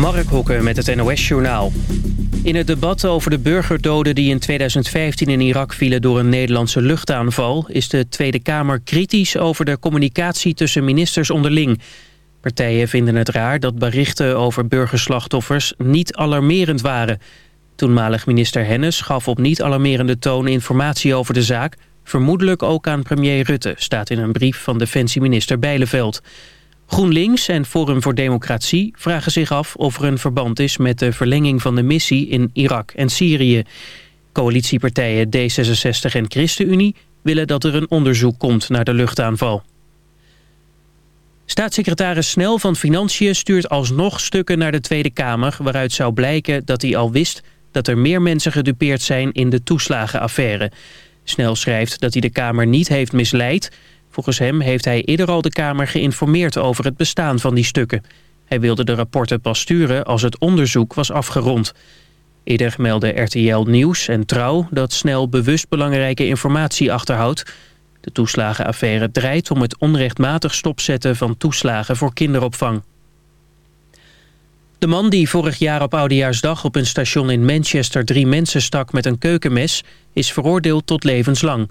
Mark Hokke met het NOS-journaal. In het debat over de burgerdoden die in 2015 in Irak vielen door een Nederlandse luchtaanval... is de Tweede Kamer kritisch over de communicatie tussen ministers onderling. Partijen vinden het raar dat berichten over burgerslachtoffers niet alarmerend waren. Toenmalig minister Hennis gaf op niet alarmerende toon informatie over de zaak... vermoedelijk ook aan premier Rutte, staat in een brief van defensieminister Bijleveld... GroenLinks en Forum voor Democratie vragen zich af of er een verband is met de verlenging van de missie in Irak en Syrië. Coalitiepartijen D66 en ChristenUnie willen dat er een onderzoek komt naar de luchtaanval. Staatssecretaris Snel van Financiën stuurt alsnog stukken naar de Tweede Kamer... waaruit zou blijken dat hij al wist dat er meer mensen gedupeerd zijn in de toeslagenaffaire. Snel schrijft dat hij de Kamer niet heeft misleid... Volgens hem heeft hij eerder al de Kamer geïnformeerd over het bestaan van die stukken. Hij wilde de rapporten pas sturen als het onderzoek was afgerond. Eerder meldde RTL Nieuws en Trouw dat Snel bewust belangrijke informatie achterhoudt. De toeslagenaffaire draait om het onrechtmatig stopzetten van toeslagen voor kinderopvang. De man die vorig jaar op Oudejaarsdag op een station in Manchester drie mensen stak met een keukenmes is veroordeeld tot levenslang.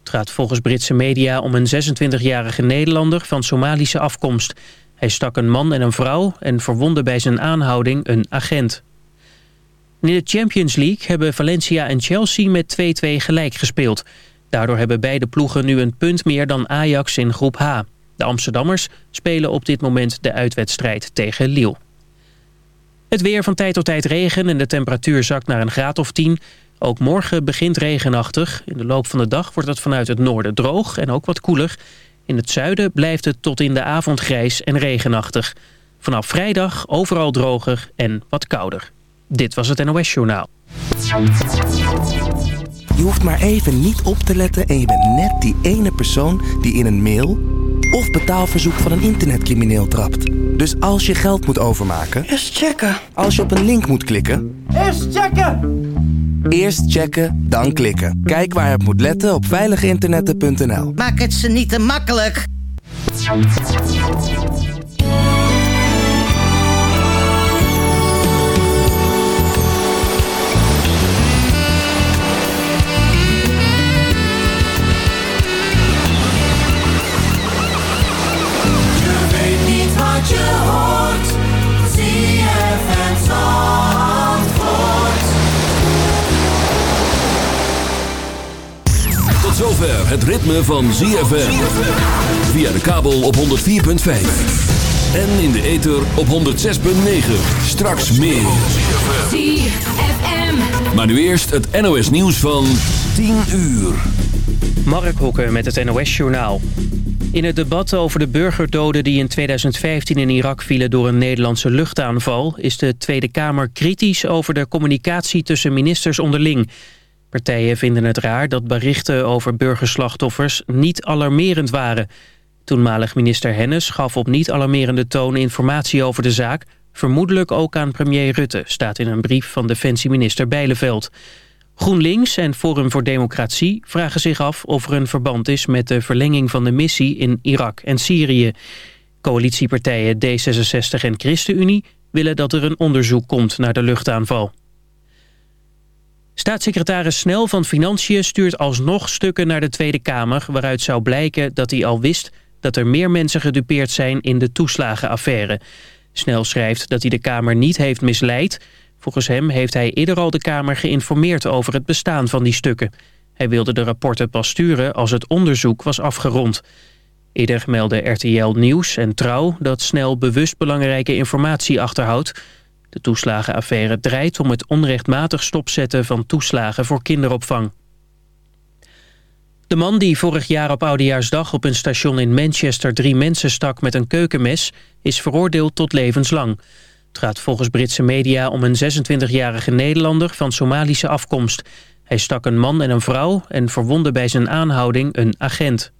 Het gaat volgens Britse media om een 26-jarige Nederlander van Somalische afkomst. Hij stak een man en een vrouw en verwonde bij zijn aanhouding een agent. In de Champions League hebben Valencia en Chelsea met 2-2 gelijk gespeeld. Daardoor hebben beide ploegen nu een punt meer dan Ajax in groep H. De Amsterdammers spelen op dit moment de uitwedstrijd tegen Lille. Het weer van tijd tot tijd regen en de temperatuur zakt naar een graad of 10. Ook morgen begint regenachtig. In de loop van de dag wordt het vanuit het noorden droog en ook wat koeler. In het zuiden blijft het tot in de avond grijs en regenachtig. Vanaf vrijdag overal droger en wat kouder. Dit was het NOS Journaal. Je hoeft maar even niet op te letten en je bent net die ene persoon die in een mail of betaalverzoek van een internetcrimineel trapt. Dus als je geld moet overmaken... Eerst checken. Als je op een link moet klikken... Eerst checken! Eerst checken, dan klikken. Kijk waar het moet letten op veiliginternetten.nl. Maak het ze niet te makkelijk. Je weet niet wat je hoort. ZFM Zandvoort. Zover het ritme van ZFM. Via de kabel op 104.5. En in de ether op 106.9. Straks meer. ZFM. Maar nu eerst het NOS nieuws van 10 uur. Mark Hokke met het NOS-journaal. In het debat over de burgerdoden die in 2015 in Irak vielen door een Nederlandse luchtaanval... is de Tweede Kamer kritisch over de communicatie tussen ministers onderling. Partijen vinden het raar dat berichten over burgerslachtoffers niet alarmerend waren. Toenmalig minister Hennis gaf op niet alarmerende toon informatie over de zaak... vermoedelijk ook aan premier Rutte, staat in een brief van defensieminister Bijleveld. GroenLinks en Forum voor Democratie vragen zich af of er een verband is met de verlenging van de missie in Irak en Syrië. Coalitiepartijen D66 en ChristenUnie willen dat er een onderzoek komt naar de luchtaanval. Staatssecretaris Snel van Financiën stuurt alsnog stukken naar de Tweede Kamer... waaruit zou blijken dat hij al wist dat er meer mensen gedupeerd zijn in de toeslagenaffaire. Snel schrijft dat hij de Kamer niet heeft misleid... Volgens hem heeft hij eerder al de Kamer geïnformeerd over het bestaan van die stukken. Hij wilde de rapporten pas sturen als het onderzoek was afgerond. Eerder meldde RTL Nieuws en Trouw dat Snel bewust belangrijke informatie achterhoudt. De toeslagenaffaire draait om het onrechtmatig stopzetten van toeslagen voor kinderopvang. De man die vorig jaar op Oudejaarsdag op een station in Manchester drie mensen stak met een keukenmes is veroordeeld tot levenslang. Het gaat volgens Britse media om een 26-jarige Nederlander van Somalische afkomst. Hij stak een man en een vrouw en verwonde bij zijn aanhouding een agent.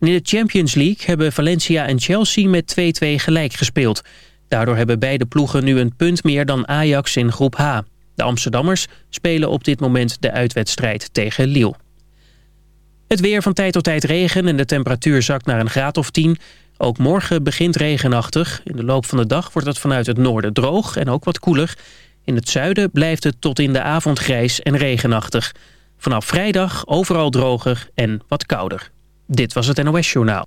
In de Champions League hebben Valencia en Chelsea met 2-2 gelijk gespeeld. Daardoor hebben beide ploegen nu een punt meer dan Ajax in groep H. De Amsterdammers spelen op dit moment de uitwedstrijd tegen Lille. Het weer van tijd tot tijd regen en de temperatuur zakt naar een graad of 10. Ook morgen begint regenachtig. In de loop van de dag wordt het vanuit het noorden droog en ook wat koeler. In het zuiden blijft het tot in de avond grijs en regenachtig. Vanaf vrijdag overal droger en wat kouder. Dit was het NOS Journaal.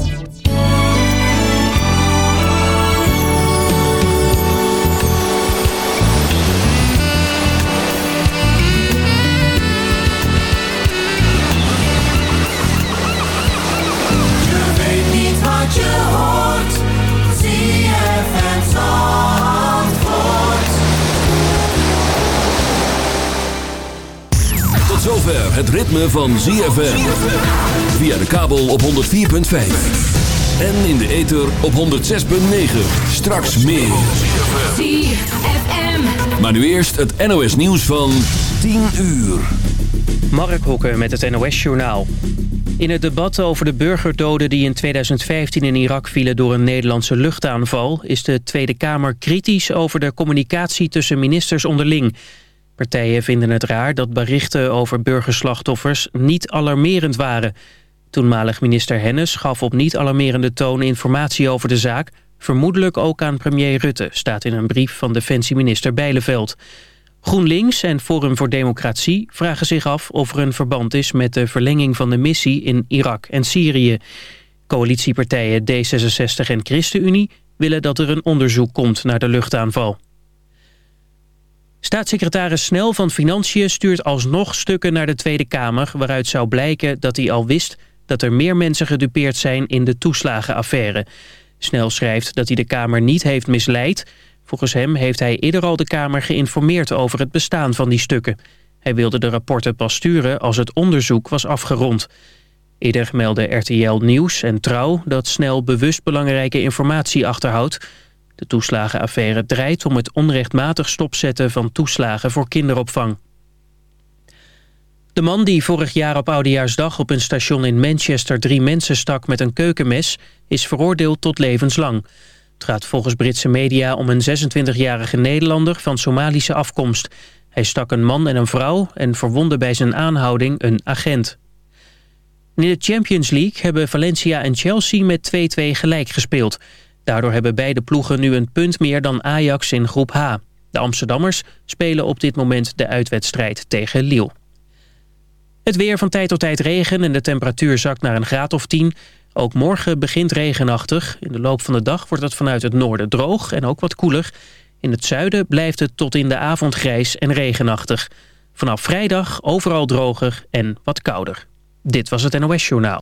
Ritme van ZFM. Via de kabel op 104.5. En in de ether op 106.9. Straks meer. ZFM. Maar nu eerst het NOS nieuws van 10 uur. Mark Hokken met het NOS Journaal. In het debat over de burgerdoden die in 2015 in Irak vielen door een Nederlandse luchtaanval... is de Tweede Kamer kritisch over de communicatie tussen ministers onderling. Partijen vinden het raar dat berichten over burgerslachtoffers niet alarmerend waren. Toenmalig minister Hennis gaf op niet alarmerende toon informatie over de zaak... vermoedelijk ook aan premier Rutte, staat in een brief van defensieminister Bijleveld... GroenLinks en Forum voor Democratie vragen zich af of er een verband is met de verlenging van de missie in Irak en Syrië. Coalitiepartijen D66 en ChristenUnie willen dat er een onderzoek komt naar de luchtaanval. Staatssecretaris Snel van Financiën stuurt alsnog stukken naar de Tweede Kamer... waaruit zou blijken dat hij al wist dat er meer mensen gedupeerd zijn in de toeslagenaffaire. Snel schrijft dat hij de Kamer niet heeft misleid... Volgens hem heeft hij eerder al de Kamer geïnformeerd over het bestaan van die stukken. Hij wilde de rapporten pas sturen als het onderzoek was afgerond. Eerder meldde RTL Nieuws en Trouw dat Snel bewust belangrijke informatie achterhoudt. De toeslagenaffaire draait om het onrechtmatig stopzetten van toeslagen voor kinderopvang. De man die vorig jaar op Oudejaarsdag op een station in Manchester drie mensen stak met een keukenmes is veroordeeld tot levenslang. Het gaat volgens Britse media om een 26-jarige Nederlander van Somalische afkomst. Hij stak een man en een vrouw en verwondde bij zijn aanhouding een agent. In de Champions League hebben Valencia en Chelsea met 2-2 gelijk gespeeld. Daardoor hebben beide ploegen nu een punt meer dan Ajax in groep H. De Amsterdammers spelen op dit moment de uitwedstrijd tegen Lille. Het weer van tijd tot tijd regen en de temperatuur zakt naar een graad of 10... Ook morgen begint regenachtig. In de loop van de dag wordt het vanuit het noorden droog en ook wat koeler. In het zuiden blijft het tot in de avond grijs en regenachtig. Vanaf vrijdag overal droger en wat kouder. Dit was het NOS Journaal.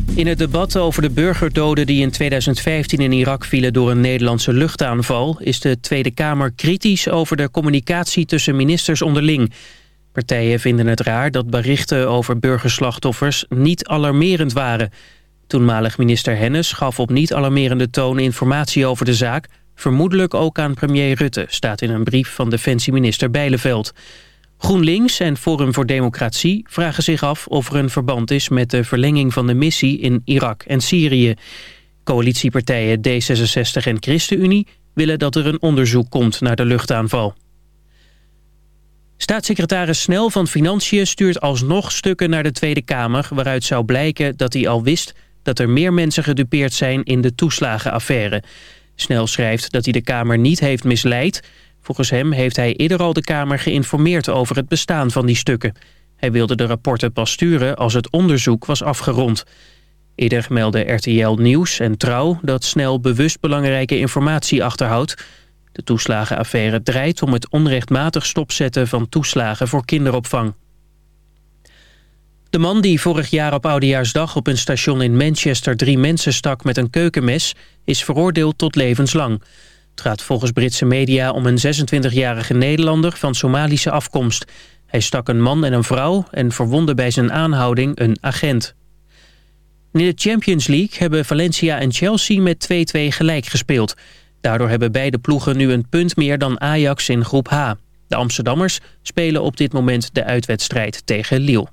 In het debat over de burgerdoden die in 2015 in Irak vielen door een Nederlandse luchtaanval... is de Tweede Kamer kritisch over de communicatie tussen ministers onderling. Partijen vinden het raar dat berichten over burgerslachtoffers niet alarmerend waren. Toenmalig minister Hennis gaf op niet alarmerende toon informatie over de zaak... vermoedelijk ook aan premier Rutte, staat in een brief van defensieminister Bijleveld. GroenLinks en Forum voor Democratie vragen zich af of er een verband is met de verlenging van de missie in Irak en Syrië. Coalitiepartijen D66 en ChristenUnie willen dat er een onderzoek komt naar de luchtaanval. Staatssecretaris Snel van Financiën stuurt alsnog stukken naar de Tweede Kamer... waaruit zou blijken dat hij al wist dat er meer mensen gedupeerd zijn in de toeslagenaffaire. Snel schrijft dat hij de Kamer niet heeft misleid. Volgens hem heeft hij eerder al de Kamer geïnformeerd over het bestaan van die stukken. Hij wilde de rapporten pas sturen als het onderzoek was afgerond. Eerder meldde RTL Nieuws en Trouw dat Snel bewust belangrijke informatie achterhoudt. De toeslagenaffaire draait om het onrechtmatig stopzetten van toeslagen voor kinderopvang. De man die vorig jaar op Oudejaarsdag op een station in Manchester drie mensen stak met een keukenmes is veroordeeld tot levenslang. Het gaat volgens Britse media om een 26-jarige Nederlander van Somalische afkomst. Hij stak een man en een vrouw en verwonde bij zijn aanhouding een agent. In de Champions League hebben Valencia en Chelsea met 2-2 gelijk gespeeld. Daardoor hebben beide ploegen nu een punt meer dan Ajax in groep H. De Amsterdammers spelen op dit moment de uitwedstrijd tegen Lille.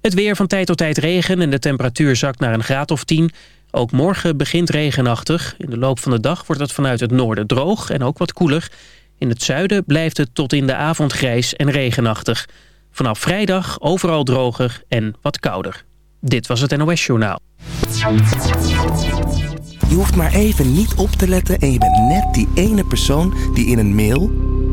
Het weer van tijd tot tijd regen en de temperatuur zakt naar een graad of 10. Ook morgen begint regenachtig. In de loop van de dag wordt het vanuit het noorden droog en ook wat koeler. In het zuiden blijft het tot in de avond grijs en regenachtig. Vanaf vrijdag overal droger en wat kouder. Dit was het NOS Journaal. Je hoeft maar even niet op te letten en je bent net die ene persoon die in een mail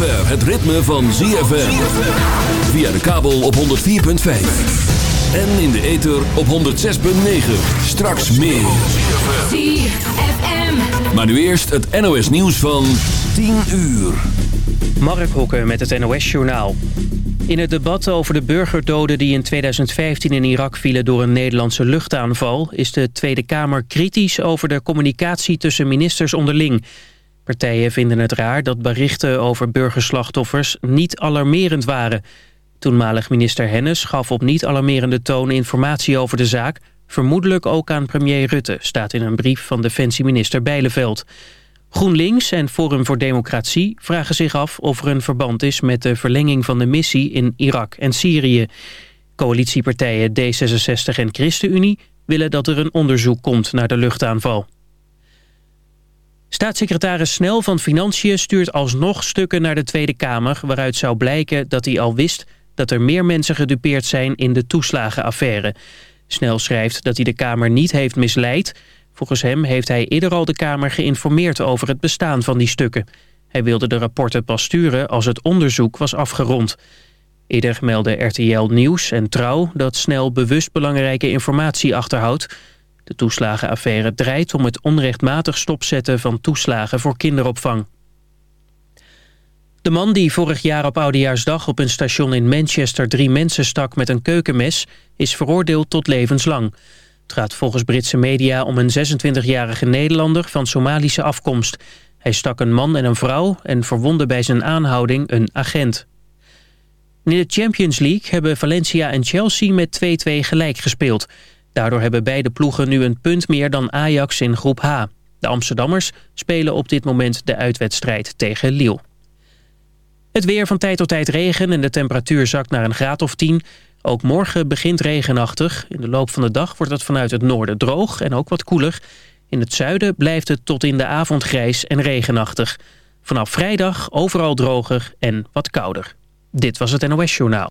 Zover het ritme van ZFM. Via de kabel op 104.5. En in de ether op 106.9. Straks meer. ZFM. Maar nu eerst het NOS nieuws van 10 uur. Mark Hokken met het NOS Journaal. In het debat over de burgerdoden die in 2015 in Irak vielen door een Nederlandse luchtaanval... is de Tweede Kamer kritisch over de communicatie tussen ministers onderling. Partijen vinden het raar dat berichten over burgerslachtoffers niet alarmerend waren. Toenmalig minister Hennis gaf op niet alarmerende toon informatie over de zaak... vermoedelijk ook aan premier Rutte, staat in een brief van defensieminister Bijleveld... GroenLinks en Forum voor Democratie vragen zich af of er een verband is met de verlenging van de missie in Irak en Syrië. Coalitiepartijen D66 en ChristenUnie willen dat er een onderzoek komt naar de luchtaanval. Staatssecretaris Snel van Financiën stuurt alsnog stukken naar de Tweede Kamer... waaruit zou blijken dat hij al wist dat er meer mensen gedupeerd zijn in de toeslagenaffaire. Snel schrijft dat hij de Kamer niet heeft misleid... Volgens hem heeft hij eerder al de Kamer geïnformeerd over het bestaan van die stukken. Hij wilde de rapporten pas sturen als het onderzoek was afgerond. Eerder meldde RTL Nieuws en Trouw dat Snel bewust belangrijke informatie achterhoudt. De toeslagenaffaire draait om het onrechtmatig stopzetten van toeslagen voor kinderopvang. De man die vorig jaar op Oudejaarsdag op een station in Manchester drie mensen stak met een keukenmes is veroordeeld tot levenslang. Het gaat volgens Britse media om een 26-jarige Nederlander van Somalische afkomst. Hij stak een man en een vrouw en verwonde bij zijn aanhouding een agent. In de Champions League hebben Valencia en Chelsea met 2-2 gelijk gespeeld. Daardoor hebben beide ploegen nu een punt meer dan Ajax in groep H. De Amsterdammers spelen op dit moment de uitwedstrijd tegen Lille. Het weer van tijd tot tijd regen en de temperatuur zakt naar een graad of 10... Ook morgen begint regenachtig. In de loop van de dag wordt het vanuit het noorden droog en ook wat koeler. In het zuiden blijft het tot in de avond grijs en regenachtig. Vanaf vrijdag overal droger en wat kouder. Dit was het NOS Journaal.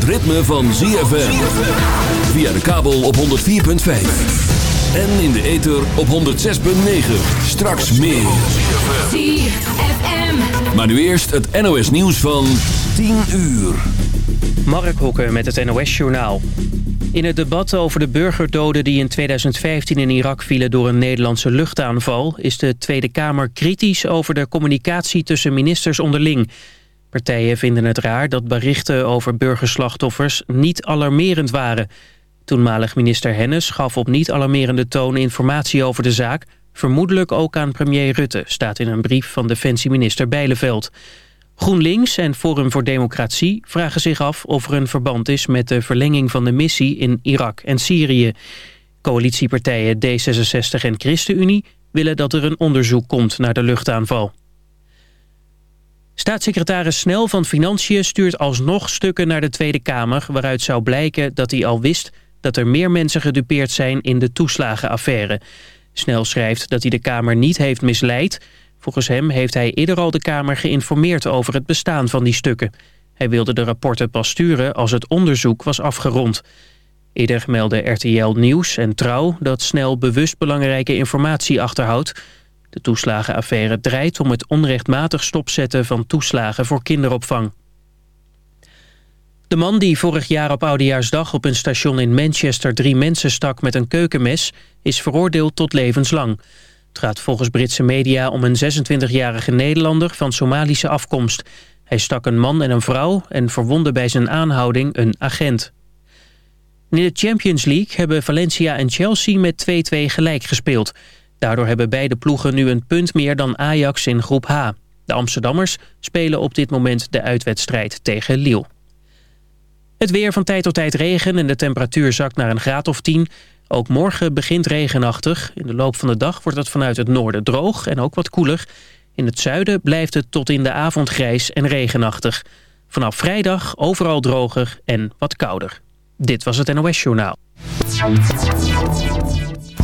Het ritme van ZFM. Via de kabel op 104.5. En in de ether op 106.9. Straks meer. ZFM. Maar nu eerst het NOS nieuws van 10 uur. Mark Hokker met het NOS Journaal. In het debat over de burgerdoden die in 2015 in Irak vielen door een Nederlandse luchtaanval... is de Tweede Kamer kritisch over de communicatie tussen ministers onderling. Partijen vinden het raar dat berichten over burgerslachtoffers niet alarmerend waren. Toenmalig minister Hennis gaf op niet alarmerende toon informatie over de zaak... vermoedelijk ook aan premier Rutte, staat in een brief van defensieminister Bijleveld... GroenLinks en Forum voor Democratie vragen zich af of er een verband is met de verlenging van de missie in Irak en Syrië. Coalitiepartijen D66 en ChristenUnie willen dat er een onderzoek komt naar de luchtaanval. Staatssecretaris Snel van Financiën stuurt alsnog stukken naar de Tweede Kamer... waaruit zou blijken dat hij al wist dat er meer mensen gedupeerd zijn in de toeslagenaffaire. Snel schrijft dat hij de Kamer niet heeft misleid... Volgens hem heeft hij eerder al de Kamer geïnformeerd over het bestaan van die stukken. Hij wilde de rapporten pas sturen als het onderzoek was afgerond. Eerder meldde RTL Nieuws en Trouw dat Snel bewust belangrijke informatie achterhoudt. De toeslagenaffaire draait om het onrechtmatig stopzetten van toeslagen voor kinderopvang. De man die vorig jaar op Oudejaarsdag op een station in Manchester drie mensen stak met een keukenmes is veroordeeld tot levenslang. Het gaat volgens Britse media om een 26-jarige Nederlander van Somalische afkomst. Hij stak een man en een vrouw en verwondde bij zijn aanhouding een agent. In de Champions League hebben Valencia en Chelsea met 2-2 gelijk gespeeld. Daardoor hebben beide ploegen nu een punt meer dan Ajax in groep H. De Amsterdammers spelen op dit moment de uitwedstrijd tegen Lille. Het weer van tijd tot tijd regen en de temperatuur zakt naar een graad of 10. Ook morgen begint regenachtig. In de loop van de dag wordt het vanuit het noorden droog en ook wat koeler. In het zuiden blijft het tot in de avond grijs en regenachtig. Vanaf vrijdag overal droger en wat kouder. Dit was het NOS Journaal.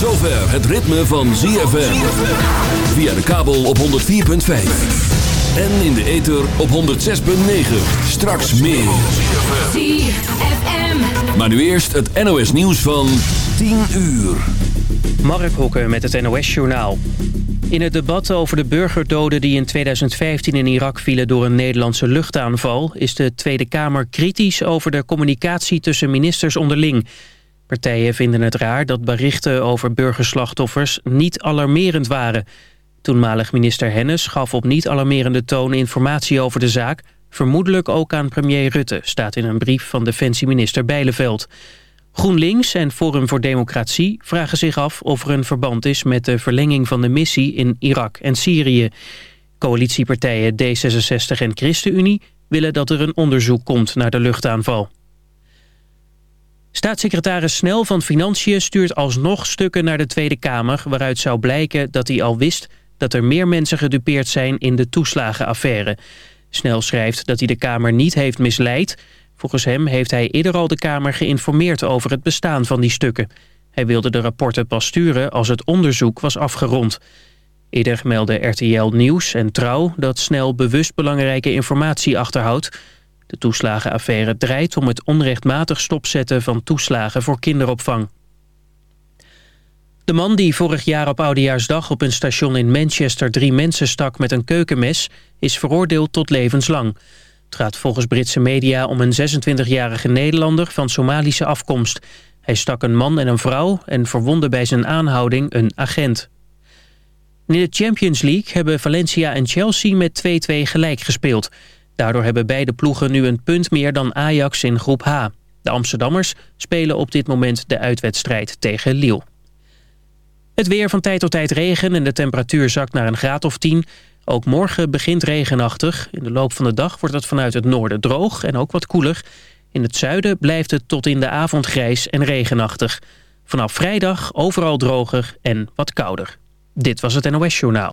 Zover het ritme van ZFM. Via de kabel op 104.5. En in de ether op 106.9. Straks meer. ZFM. Maar nu eerst het NOS nieuws van 10 uur. Mark Hokker met het NOS Journaal. In het debat over de burgerdoden die in 2015 in Irak vielen door een Nederlandse luchtaanval... is de Tweede Kamer kritisch over de communicatie tussen ministers onderling. Partijen vinden het raar dat berichten over burgerslachtoffers niet alarmerend waren. Toenmalig minister Hennis gaf op niet alarmerende toon informatie over de zaak... vermoedelijk ook aan premier Rutte, staat in een brief van defensieminister Bijleveld. GroenLinks en Forum voor Democratie vragen zich af of er een verband is met de verlenging van de missie in Irak en Syrië. Coalitiepartijen D66 en ChristenUnie willen dat er een onderzoek komt naar de luchtaanval. Staatssecretaris Snel van Financiën stuurt alsnog stukken naar de Tweede Kamer... waaruit zou blijken dat hij al wist dat er meer mensen gedupeerd zijn in de toeslagenaffaire. Snel schrijft dat hij de Kamer niet heeft misleid... Volgens hem heeft hij eerder al de Kamer geïnformeerd over het bestaan van die stukken. Hij wilde de rapporten pas sturen als het onderzoek was afgerond. Eerder meldde RTL Nieuws en Trouw dat Snel bewust belangrijke informatie achterhoudt. De toeslagenaffaire draait om het onrechtmatig stopzetten van toeslagen voor kinderopvang. De man die vorig jaar op Oudejaarsdag op een station in Manchester drie mensen stak met een keukenmes is veroordeeld tot levenslang. Het gaat volgens Britse media om een 26-jarige Nederlander van Somalische afkomst. Hij stak een man en een vrouw en verwondde bij zijn aanhouding een agent. In de Champions League hebben Valencia en Chelsea met 2-2 gelijk gespeeld. Daardoor hebben beide ploegen nu een punt meer dan Ajax in groep H. De Amsterdammers spelen op dit moment de uitwedstrijd tegen Lille. Het weer van tijd tot tijd regen en de temperatuur zakt naar een graad of 10. Ook morgen begint regenachtig. In de loop van de dag wordt het vanuit het noorden droog en ook wat koeler. In het zuiden blijft het tot in de avond grijs en regenachtig. Vanaf vrijdag overal droger en wat kouder. Dit was het NOS Journaal.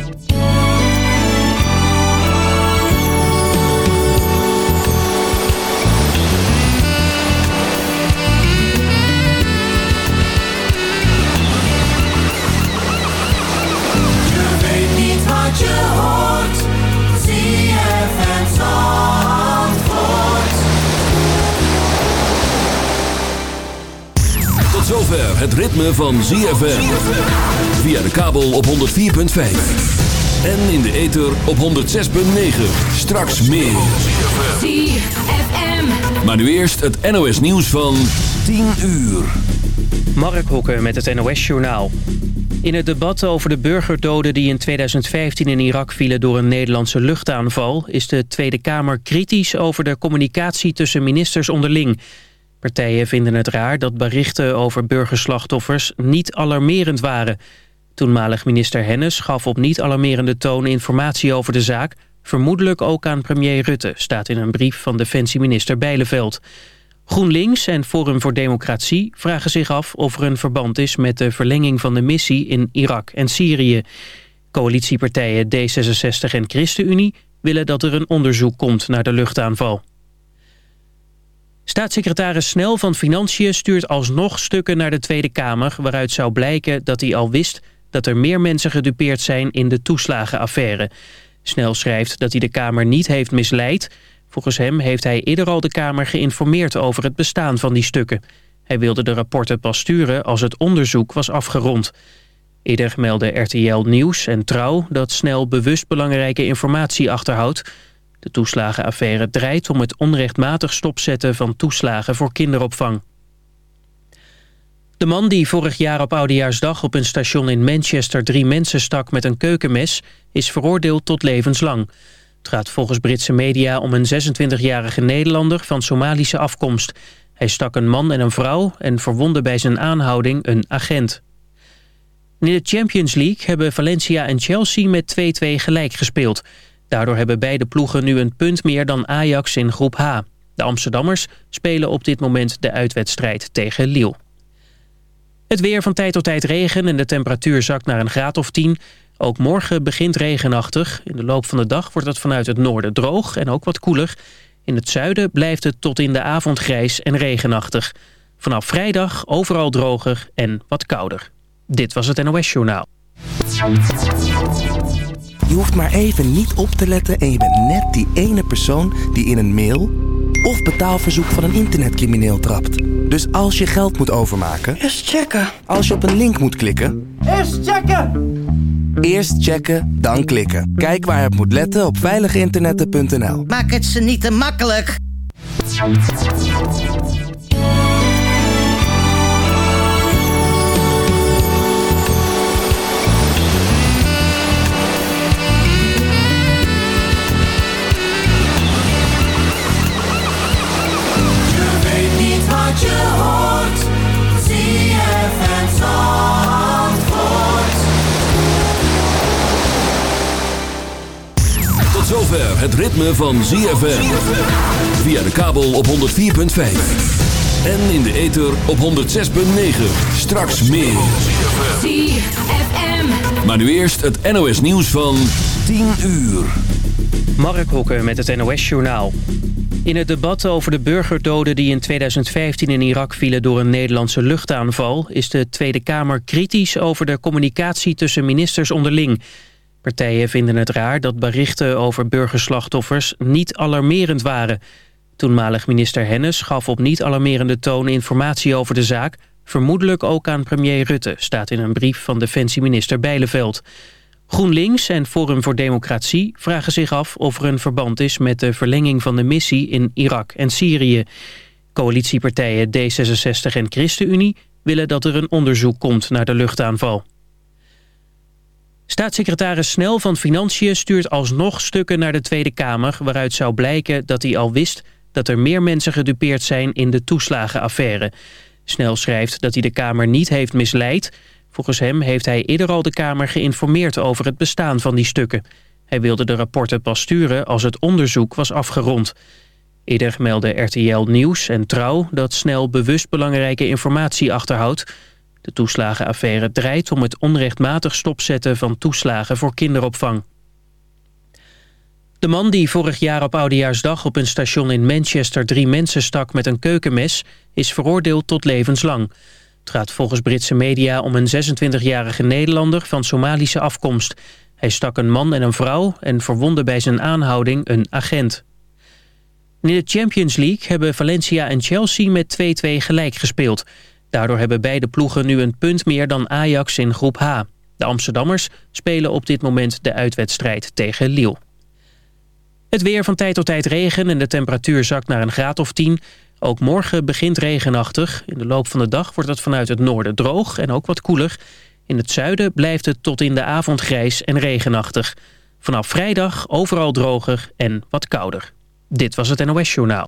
Zover het ritme van ZFM. Via de kabel op 104.5. En in de ether op 106.9. Straks meer. ZFM. Maar nu eerst het NOS nieuws van 10 uur. Mark Hokker met het NOS Journaal. In het debat over de burgerdoden die in 2015 in Irak vielen door een Nederlandse luchtaanval... is de Tweede Kamer kritisch over de communicatie tussen ministers onderling. Partijen vinden het raar dat berichten over burgerslachtoffers niet alarmerend waren. Toenmalig minister Hennis gaf op niet alarmerende toon informatie over de zaak... vermoedelijk ook aan premier Rutte, staat in een brief van defensieminister Bijleveld... GroenLinks en Forum voor Democratie vragen zich af of er een verband is met de verlenging van de missie in Irak en Syrië. Coalitiepartijen D66 en ChristenUnie willen dat er een onderzoek komt naar de luchtaanval. Staatssecretaris Snel van Financiën stuurt alsnog stukken naar de Tweede Kamer... waaruit zou blijken dat hij al wist dat er meer mensen gedupeerd zijn in de toeslagenaffaire. Snel schrijft dat hij de Kamer niet heeft misleid... Volgens hem heeft hij eerder al de Kamer geïnformeerd over het bestaan van die stukken. Hij wilde de rapporten pas sturen als het onderzoek was afgerond. Eerder meldde RTL Nieuws en Trouw dat Snel bewust belangrijke informatie achterhoudt. De toeslagenaffaire draait om het onrechtmatig stopzetten van toeslagen voor kinderopvang. De man die vorig jaar op Oudejaarsdag op een station in Manchester drie mensen stak met een keukenmes is veroordeeld tot levenslang. Het gaat volgens Britse media om een 26-jarige Nederlander van Somalische afkomst. Hij stak een man en een vrouw en verwondde bij zijn aanhouding een agent. In de Champions League hebben Valencia en Chelsea met 2-2 gelijk gespeeld. Daardoor hebben beide ploegen nu een punt meer dan Ajax in groep H. De Amsterdammers spelen op dit moment de uitwedstrijd tegen Lille. Het weer van tijd tot tijd regen en de temperatuur zakt naar een graad of 10... Ook morgen begint regenachtig. In de loop van de dag wordt het vanuit het noorden droog en ook wat koeler. In het zuiden blijft het tot in de avond grijs en regenachtig. Vanaf vrijdag overal droger en wat kouder. Dit was het NOS Journaal. Je hoeft maar even niet op te letten en je bent net die ene persoon die in een mail of betaalverzoek van een internetcrimineel trapt. Dus als je geld moet overmaken, Eerst checken. als je op een link moet klikken, Eerst checken. Eerst checken, dan klikken. Kijk waar het moet letten op veiliginternetten.nl. Maak het ze niet te makkelijk. Het ritme van ZFM. Via de kabel op 104.5. En in de ether op 106.9. Straks meer. ZFM. Maar nu eerst het NOS nieuws van 10 uur. Mark Hokker met het NOS Journaal. In het debat over de burgerdoden die in 2015 in Irak vielen door een Nederlandse luchtaanval... is de Tweede Kamer kritisch over de communicatie tussen ministers onderling. Partijen vinden het raar dat berichten over burgerslachtoffers niet alarmerend waren. Toenmalig minister Hennis gaf op niet alarmerende toon informatie over de zaak... Vermoedelijk ook aan premier Rutte, staat in een brief van defensieminister Bijleveld. GroenLinks en Forum voor Democratie vragen zich af of er een verband is met de verlenging van de missie in Irak en Syrië. Coalitiepartijen D66 en ChristenUnie willen dat er een onderzoek komt naar de luchtaanval. Staatssecretaris Snel van Financiën stuurt alsnog stukken naar de Tweede Kamer... waaruit zou blijken dat hij al wist dat er meer mensen gedupeerd zijn in de toeslagenaffaire. Snel schrijft dat hij de Kamer niet heeft misleid. Volgens hem heeft hij eerder al de Kamer geïnformeerd over het bestaan van die stukken. Hij wilde de rapporten pas sturen als het onderzoek was afgerond. Eerder meldde RTL Nieuws en Trouw dat Snel bewust belangrijke informatie achterhoudt. De toeslagenaffaire draait om het onrechtmatig stopzetten van toeslagen voor kinderopvang. De man die vorig jaar op Oudejaarsdag op een station in Manchester drie mensen stak met een keukenmes is veroordeeld tot levenslang. Het gaat volgens Britse media om een 26-jarige Nederlander van Somalische afkomst. Hij stak een man en een vrouw en verwonde bij zijn aanhouding een agent. In de Champions League hebben Valencia en Chelsea met 2-2 gelijk gespeeld. Daardoor hebben beide ploegen nu een punt meer dan Ajax in groep H. De Amsterdammers spelen op dit moment de uitwedstrijd tegen Lille. Het weer van tijd tot tijd regen en de temperatuur zakt naar een graad of 10. Ook morgen begint regenachtig. In de loop van de dag wordt het vanuit het noorden droog en ook wat koeler. In het zuiden blijft het tot in de avond grijs en regenachtig. Vanaf vrijdag overal droger en wat kouder. Dit was het NOS Journaal.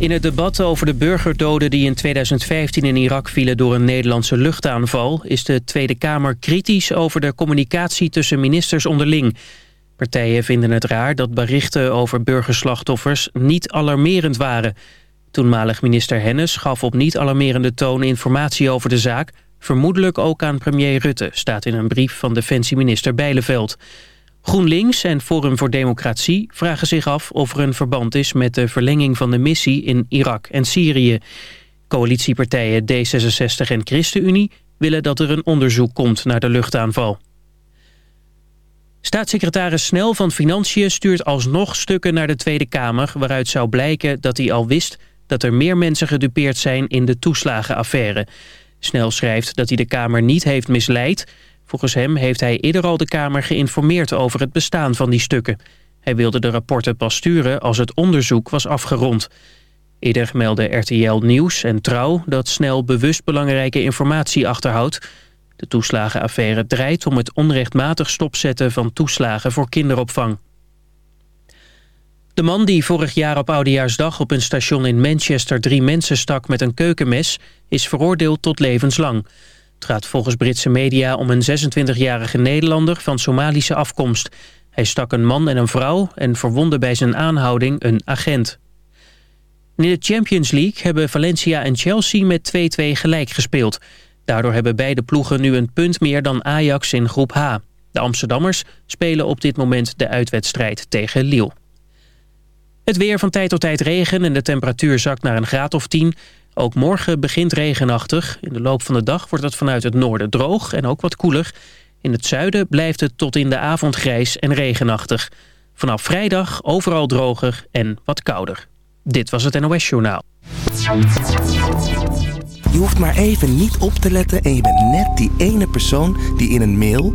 In het debat over de burgerdoden die in 2015 in Irak vielen door een Nederlandse luchtaanval... is de Tweede Kamer kritisch over de communicatie tussen ministers onderling. Partijen vinden het raar dat berichten over burgerslachtoffers niet alarmerend waren. Toenmalig minister Hennis gaf op niet alarmerende toon informatie over de zaak... vermoedelijk ook aan premier Rutte, staat in een brief van defensieminister Bijleveld... GroenLinks en Forum voor Democratie vragen zich af of er een verband is met de verlenging van de missie in Irak en Syrië. Coalitiepartijen D66 en ChristenUnie willen dat er een onderzoek komt naar de luchtaanval. Staatssecretaris Snel van Financiën stuurt alsnog stukken naar de Tweede Kamer... waaruit zou blijken dat hij al wist dat er meer mensen gedupeerd zijn in de toeslagenaffaire. Snel schrijft dat hij de Kamer niet heeft misleid... Volgens hem heeft hij eerder al de Kamer geïnformeerd over het bestaan van die stukken. Hij wilde de rapporten pas sturen als het onderzoek was afgerond. Eerder meldde RTL Nieuws en Trouw dat Snel bewust belangrijke informatie achterhoudt. De toeslagenaffaire draait om het onrechtmatig stopzetten van toeslagen voor kinderopvang. De man die vorig jaar op Oudejaarsdag op een station in Manchester drie mensen stak met een keukenmes is veroordeeld tot levenslang. Het gaat volgens Britse media om een 26-jarige Nederlander van Somalische afkomst. Hij stak een man en een vrouw en verwonde bij zijn aanhouding een agent. In de Champions League hebben Valencia en Chelsea met 2-2 gelijk gespeeld. Daardoor hebben beide ploegen nu een punt meer dan Ajax in groep H. De Amsterdammers spelen op dit moment de uitwedstrijd tegen Lille. Het weer van tijd tot tijd regen en de temperatuur zakt naar een graad of 10... Ook morgen begint regenachtig. In de loop van de dag wordt het vanuit het noorden droog en ook wat koeler. In het zuiden blijft het tot in de avond grijs en regenachtig. Vanaf vrijdag overal droger en wat kouder. Dit was het NOS Journaal. Je hoeft maar even niet op te letten en je bent net die ene persoon die in een mail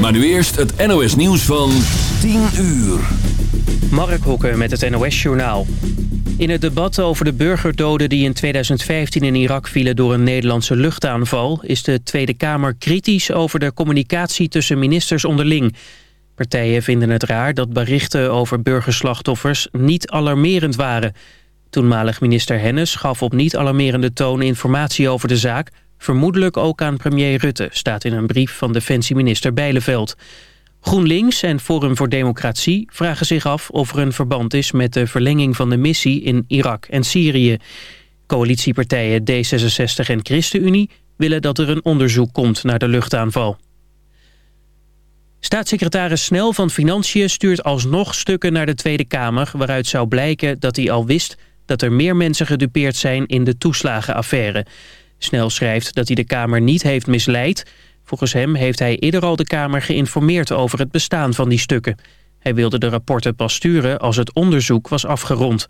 Maar nu eerst het NOS nieuws van 10 uur. Mark Hokker met het NOS-journaal. In het debat over de burgerdoden die in 2015 in Irak vielen door een Nederlandse luchtaanval... is de Tweede Kamer kritisch over de communicatie tussen ministers onderling. Partijen vinden het raar dat berichten over burgerslachtoffers niet alarmerend waren. Toenmalig minister Hennis gaf op niet alarmerende toon informatie over de zaak... vermoedelijk ook aan premier Rutte, staat in een brief van defensieminister Bijleveld... GroenLinks en Forum voor Democratie vragen zich af of er een verband is met de verlenging van de missie in Irak en Syrië. Coalitiepartijen D66 en ChristenUnie willen dat er een onderzoek komt naar de luchtaanval. Staatssecretaris Snel van Financiën stuurt alsnog stukken naar de Tweede Kamer... waaruit zou blijken dat hij al wist dat er meer mensen gedupeerd zijn in de toeslagenaffaire. Snel schrijft dat hij de Kamer niet heeft misleid... Volgens hem heeft hij eerder al de Kamer geïnformeerd over het bestaan van die stukken. Hij wilde de rapporten pas sturen als het onderzoek was afgerond.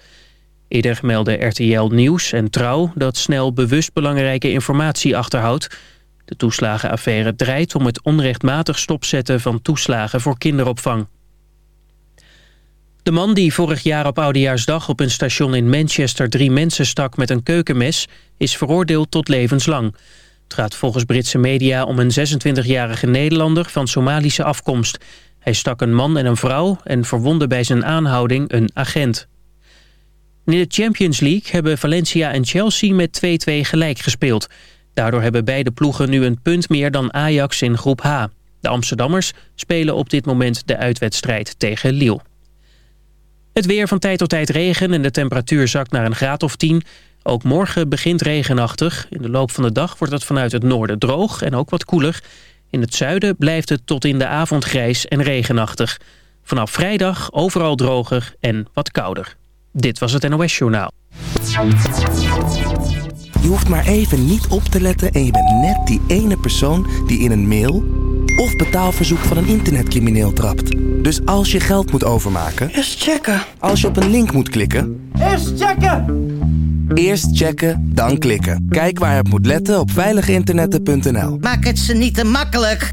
Eerder meldde RTL Nieuws en Trouw dat Snel bewust belangrijke informatie achterhoudt. De toeslagenaffaire draait om het onrechtmatig stopzetten van toeslagen voor kinderopvang. De man die vorig jaar op Oudejaarsdag op een station in Manchester drie mensen stak met een keukenmes is veroordeeld tot levenslang. Het gaat volgens Britse media om een 26-jarige Nederlander van Somalische afkomst. Hij stak een man en een vrouw en verwondde bij zijn aanhouding een agent. In de Champions League hebben Valencia en Chelsea met 2-2 gelijk gespeeld. Daardoor hebben beide ploegen nu een punt meer dan Ajax in groep H. De Amsterdammers spelen op dit moment de uitwedstrijd tegen Lille. Het weer van tijd tot tijd regen en de temperatuur zakt naar een graad of 10... Ook morgen begint regenachtig. In de loop van de dag wordt het vanuit het noorden droog en ook wat koeler. In het zuiden blijft het tot in de avond grijs en regenachtig. Vanaf vrijdag overal droger en wat kouder. Dit was het NOS Journaal. Je hoeft maar even niet op te letten en je bent net die ene persoon die in een mail of betaalverzoek van een internetcrimineel trapt. Dus als je geld moet overmaken, Eerst checken. als je op een link moet klikken, Eerst checken. eerst checken, dan klikken. Kijk waar je op moet letten op veiliginternetten.nl. Maak het ze niet te makkelijk.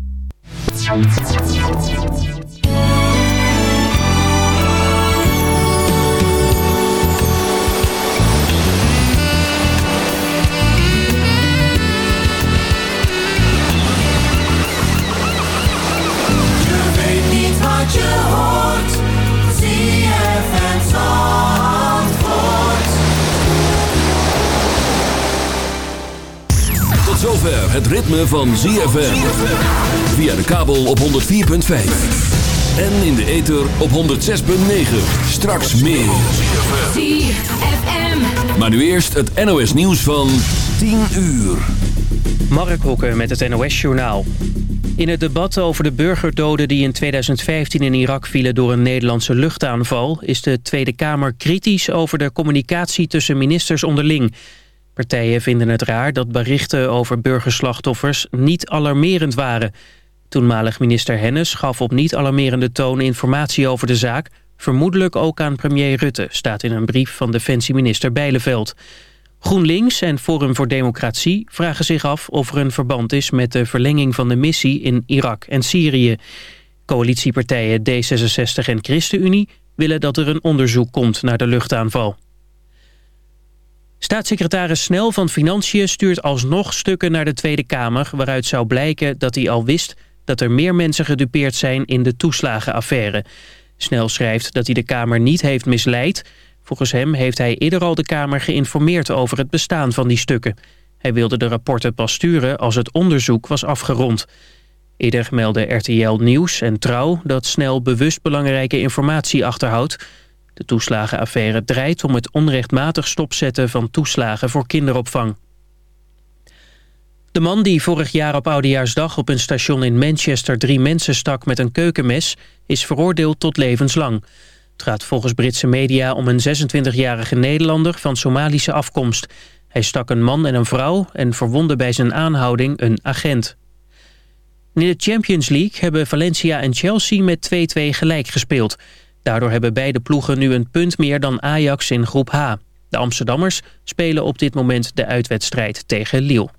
Ritme van ZFM. Via de kabel op 104.5. En in de ether op 106.9. Straks meer. ZFM. Maar nu eerst het NOS nieuws van 10 uur. Mark Hokker met het NOS-journaal. In het debat over de burgerdoden die in 2015 in Irak vielen door een Nederlandse luchtaanval... is de Tweede Kamer kritisch over de communicatie tussen ministers onderling. Partijen vinden het raar dat berichten over burgerslachtoffers niet alarmerend waren. Toenmalig minister Hennis gaf op niet alarmerende toon informatie over de zaak... vermoedelijk ook aan premier Rutte, staat in een brief van defensieminister Bijleveld. GroenLinks en Forum voor Democratie vragen zich af of er een verband is met de verlenging van de missie in Irak en Syrië. Coalitiepartijen D66 en ChristenUnie willen dat er een onderzoek komt naar de luchtaanval. Staatssecretaris Snel van Financiën stuurt alsnog stukken naar de Tweede Kamer... waaruit zou blijken dat hij al wist dat er meer mensen gedupeerd zijn in de toeslagenaffaire. Snel schrijft dat hij de Kamer niet heeft misleid... Volgens hem heeft hij eerder al de Kamer geïnformeerd over het bestaan van die stukken. Hij wilde de rapporten pas sturen als het onderzoek was afgerond. Eerder meldde RTL Nieuws en Trouw dat Snel bewust belangrijke informatie achterhoudt. De toeslagenaffaire draait om het onrechtmatig stopzetten van toeslagen voor kinderopvang. De man die vorig jaar op Oudejaarsdag op een station in Manchester drie mensen stak met een keukenmes is veroordeeld tot levenslang. Het gaat volgens Britse media om een 26-jarige Nederlander van Somalische afkomst. Hij stak een man en een vrouw en verwondde bij zijn aanhouding een agent. In de Champions League hebben Valencia en Chelsea met 2-2 gelijk gespeeld. Daardoor hebben beide ploegen nu een punt meer dan Ajax in groep H. De Amsterdammers spelen op dit moment de uitwedstrijd tegen Lille.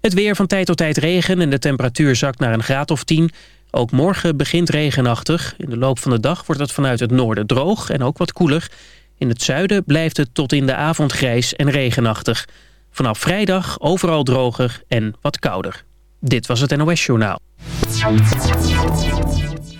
Het weer van tijd tot tijd regen en de temperatuur zakt naar een graad of 10. Ook morgen begint regenachtig. In de loop van de dag wordt het vanuit het noorden droog en ook wat koeler. In het zuiden blijft het tot in de avond grijs en regenachtig. Vanaf vrijdag overal droger en wat kouder. Dit was het NOS Journaal.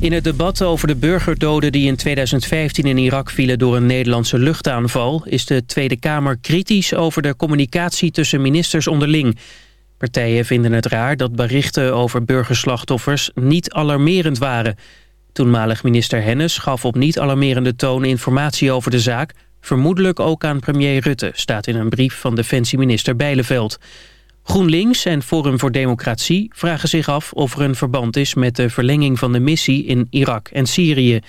In het debat over de burgerdoden die in 2015 in Irak vielen door een Nederlandse luchtaanval... is de Tweede Kamer kritisch over de communicatie tussen ministers onderling. Partijen vinden het raar dat berichten over burgerslachtoffers niet alarmerend waren. Toenmalig minister Hennis gaf op niet alarmerende toon informatie over de zaak... vermoedelijk ook aan premier Rutte, staat in een brief van defensieminister Bijleveld... GroenLinks en Forum voor Democratie vragen zich af of er een verband is met de verlenging van de missie in Irak en Syrië.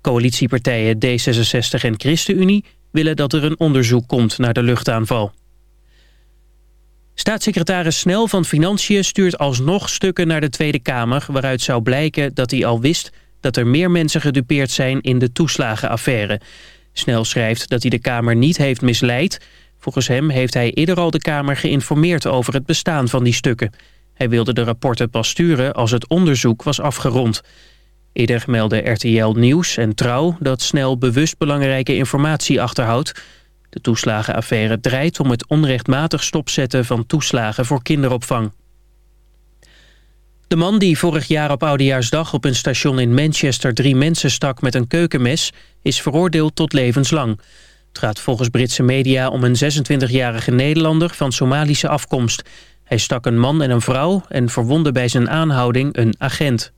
Coalitiepartijen D66 en ChristenUnie willen dat er een onderzoek komt naar de luchtaanval. Staatssecretaris Snel van Financiën stuurt alsnog stukken naar de Tweede Kamer... waaruit zou blijken dat hij al wist dat er meer mensen gedupeerd zijn in de toeslagenaffaire. Snel schrijft dat hij de Kamer niet heeft misleid... Volgens hem heeft hij eerder al de Kamer geïnformeerd over het bestaan van die stukken. Hij wilde de rapporten pas sturen als het onderzoek was afgerond. Eerder meldde RTL Nieuws en Trouw dat Snel bewust belangrijke informatie achterhoudt. De toeslagenaffaire draait om het onrechtmatig stopzetten van toeslagen voor kinderopvang. De man die vorig jaar op Oudejaarsdag op een station in Manchester drie mensen stak met een keukenmes is veroordeeld tot levenslang. Het gaat volgens Britse media om een 26-jarige Nederlander van Somalische afkomst. Hij stak een man en een vrouw en verwondde bij zijn aanhouding een agent.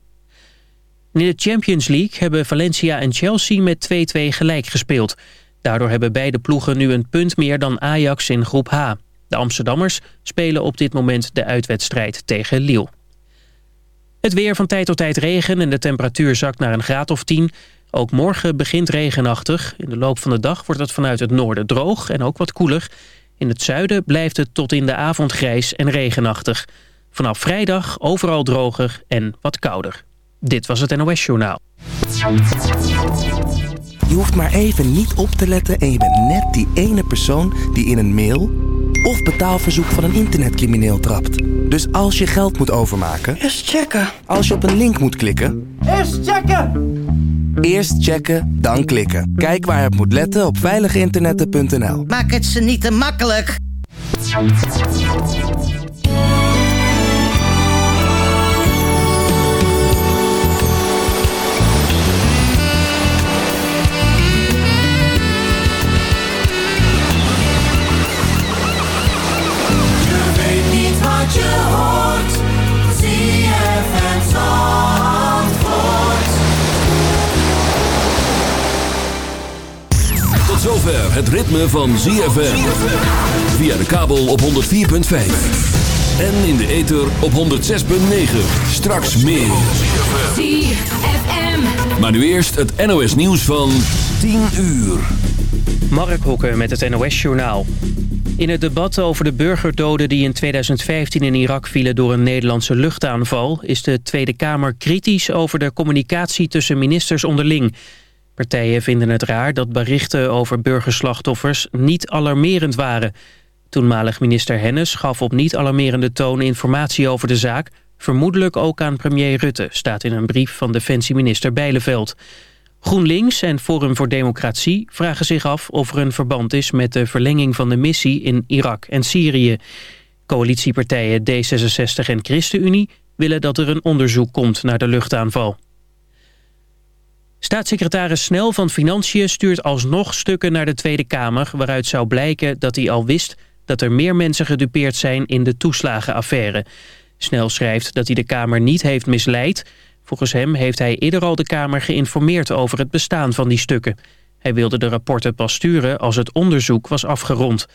In de Champions League hebben Valencia en Chelsea met 2-2 gelijk gespeeld. Daardoor hebben beide ploegen nu een punt meer dan Ajax in groep H. De Amsterdammers spelen op dit moment de uitwedstrijd tegen Lille. Het weer van tijd tot tijd regen en de temperatuur zakt naar een graad of 10... Ook morgen begint regenachtig. In de loop van de dag wordt het vanuit het noorden droog en ook wat koeler. In het zuiden blijft het tot in de avond grijs en regenachtig. Vanaf vrijdag overal droger en wat kouder. Dit was het NOS Journaal. Je hoeft maar even niet op te letten en je bent net die ene persoon die in een mail of betaalverzoek van een internetcrimineel trapt. Dus als je geld moet overmaken, Eerst checken. als je op een link moet klikken, Eerst checken. Eerst checken, dan klikken. Kijk waar op moet letten op veiliginternetten.nl. Maak het ze niet te makkelijk. Zover het ritme van ZFM. Via de kabel op 104.5. En in de ether op 106.9. Straks meer. ZFM. Maar nu eerst het NOS nieuws van 10 uur. Mark Hokker met het NOS Journaal. In het debat over de burgerdoden die in 2015 in Irak vielen door een Nederlandse luchtaanval... is de Tweede Kamer kritisch over de communicatie tussen ministers onderling. Partijen vinden het raar dat berichten over burgerslachtoffers niet alarmerend waren. Toenmalig minister Hennis gaf op niet alarmerende toon informatie over de zaak... vermoedelijk ook aan premier Rutte, staat in een brief van defensieminister Bijleveld... GroenLinks en Forum voor Democratie vragen zich af of er een verband is met de verlenging van de missie in Irak en Syrië. Coalitiepartijen D66 en ChristenUnie willen dat er een onderzoek komt naar de luchtaanval. Staatssecretaris Snel van Financiën stuurt alsnog stukken naar de Tweede Kamer... waaruit zou blijken dat hij al wist dat er meer mensen gedupeerd zijn in de toeslagenaffaire. Snel schrijft dat hij de Kamer niet heeft misleid... Volgens hem heeft hij eerder al de Kamer geïnformeerd over het bestaan van die stukken. Hij wilde de rapporten pas sturen als het onderzoek was afgerond.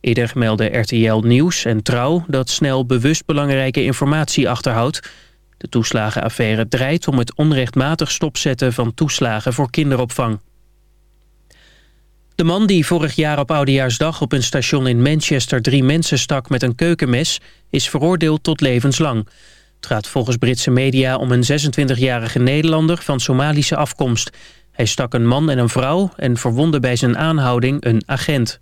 Eerder meldde RTL Nieuws en Trouw dat Snel bewust belangrijke informatie achterhoudt. De toeslagenaffaire draait om het onrechtmatig stopzetten van toeslagen voor kinderopvang. De man die vorig jaar op Oudejaarsdag op een station in Manchester drie mensen stak met een keukenmes is veroordeeld tot levenslang. Het gaat volgens Britse media om een 26-jarige Nederlander van Somalische afkomst. Hij stak een man en een vrouw en verwonde bij zijn aanhouding een agent.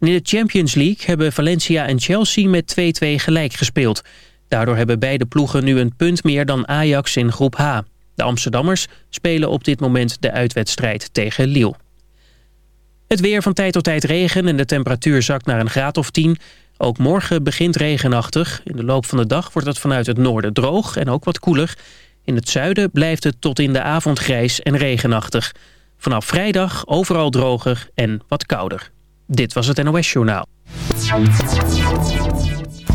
In de Champions League hebben Valencia en Chelsea met 2-2 gelijk gespeeld. Daardoor hebben beide ploegen nu een punt meer dan Ajax in groep H. De Amsterdammers spelen op dit moment de uitwedstrijd tegen Lille. Het weer van tijd tot tijd regen en de temperatuur zakt naar een graad of 10. Ook morgen begint regenachtig. In de loop van de dag wordt het vanuit het noorden droog en ook wat koeler. In het zuiden blijft het tot in de avond grijs en regenachtig. Vanaf vrijdag overal droger en wat kouder. Dit was het NOS Journaal.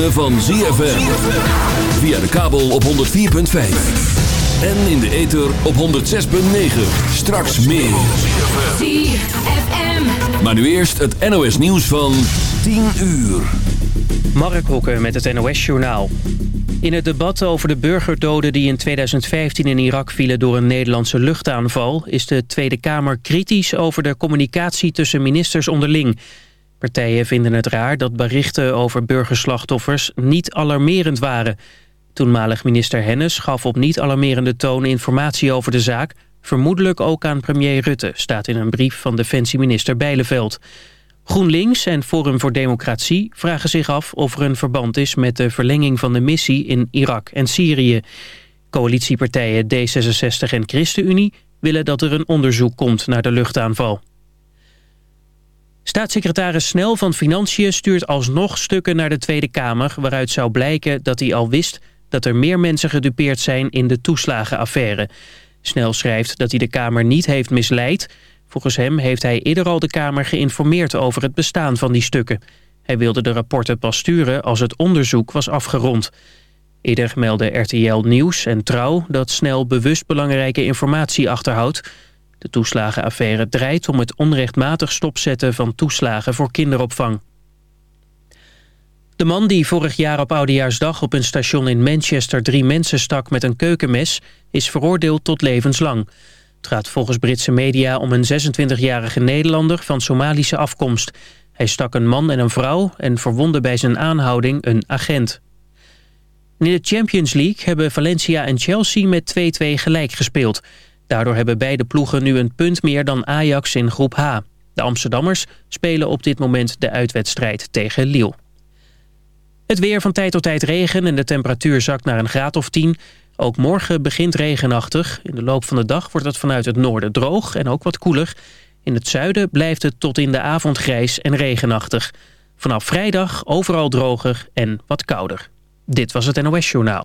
Ritme van ZFM. Via de kabel op 104.5. En in de ether op 106.9. Straks meer. ZFM. Maar nu eerst het NOS nieuws van 10 uur. Mark Hokker met het NOS Journaal. In het debat over de burgerdoden die in 2015 in Irak vielen door een Nederlandse luchtaanval... is de Tweede Kamer kritisch over de communicatie tussen ministers onderling. Partijen vinden het raar dat berichten over burgerslachtoffers niet alarmerend waren. Toenmalig minister Hennis gaf op niet alarmerende toon informatie over de zaak... vermoedelijk ook aan premier Rutte, staat in een brief van defensieminister Bijleveld. GroenLinks en Forum voor Democratie vragen zich af of er een verband is met de verlenging van de missie in Irak en Syrië. Coalitiepartijen D66 en ChristenUnie willen dat er een onderzoek komt naar de luchtaanval. Staatssecretaris Snel van Financiën stuurt alsnog stukken naar de Tweede Kamer... waaruit zou blijken dat hij al wist dat er meer mensen gedupeerd zijn in de toeslagenaffaire. Snel schrijft dat hij de Kamer niet heeft misleid... Volgens hem heeft hij eerder al de Kamer geïnformeerd over het bestaan van die stukken. Hij wilde de rapporten pas sturen als het onderzoek was afgerond. Eerder meldde RTL Nieuws en Trouw dat Snel bewust belangrijke informatie achterhoudt. De toeslagenaffaire draait om het onrechtmatig stopzetten van toeslagen voor kinderopvang. De man die vorig jaar op Oudejaarsdag op een station in Manchester drie mensen stak met een keukenmes is veroordeeld tot levenslang. Het gaat volgens Britse media om een 26-jarige Nederlander van Somalische afkomst. Hij stak een man en een vrouw en verwonde bij zijn aanhouding een agent. In de Champions League hebben Valencia en Chelsea met 2-2 gelijk gespeeld. Daardoor hebben beide ploegen nu een punt meer dan Ajax in groep H. De Amsterdammers spelen op dit moment de uitwedstrijd tegen Lille. Het weer van tijd tot tijd regen en de temperatuur zakt naar een graad of 10. Ook morgen begint regenachtig. In de loop van de dag wordt het vanuit het noorden droog en ook wat koeler. In het zuiden blijft het tot in de avond grijs en regenachtig. Vanaf vrijdag overal droger en wat kouder. Dit was het NOS Journaal.